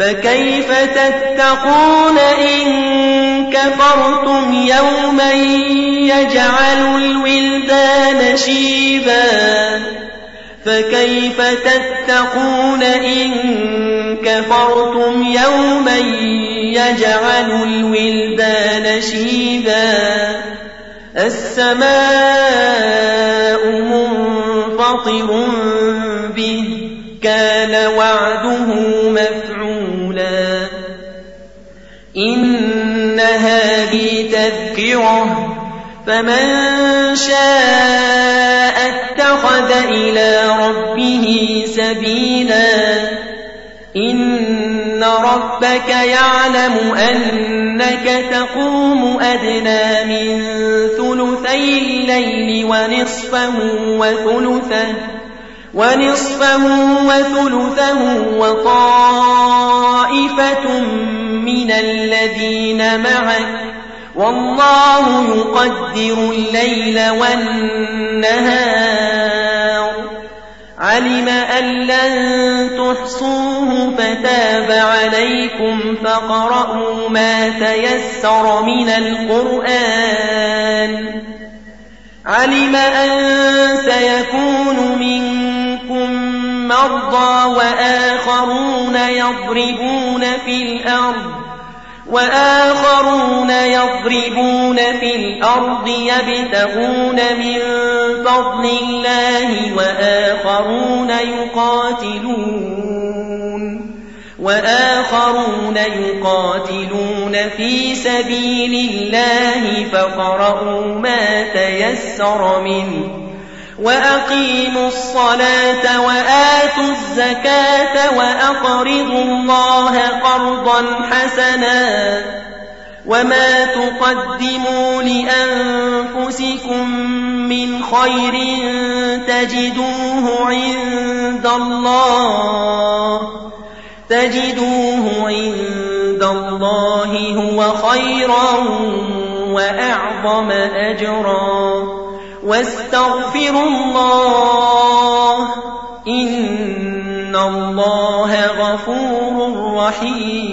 فكيف تتقون إن كفرتم يوما يجعل الولدان شيبا؟ فكيف تتقون إن كفرتم يوما يجعل الولدان شيبا؟ السماء منفطر به كان وعده مفعولا تذكرة فمن شاء اتخذ إلى ربه سبيلا. إن ربك يعلم أنك تقوم أدنى من ثلثي الليل ونصفه وثلثه ونصفه وثلثه وطائفة من الذين معك. والله يقدر الليل والنهار. علم أن لن تحصوه فتاب عليكم فقرأوا ما تيسر من القرآن. علم أن سيكون منكم مرضى وآخرون يضربون في الأرض. وآخرون يضربون في الأرض يبتغون من فضل الله وآخرون يقاتلون وآخرون يقاتلون في سبيل الله فقرأوا ما تيسر منه وأقيموا الصلاة وآتوا الزكاة وأقرضوا الله قرضا حسنا وما تقدموا لأنفسكم من خير تجدوه عند الله تجدوه عند الله هو خيرا وأعظم أجرا واستغفروا الله الله غفور رحيم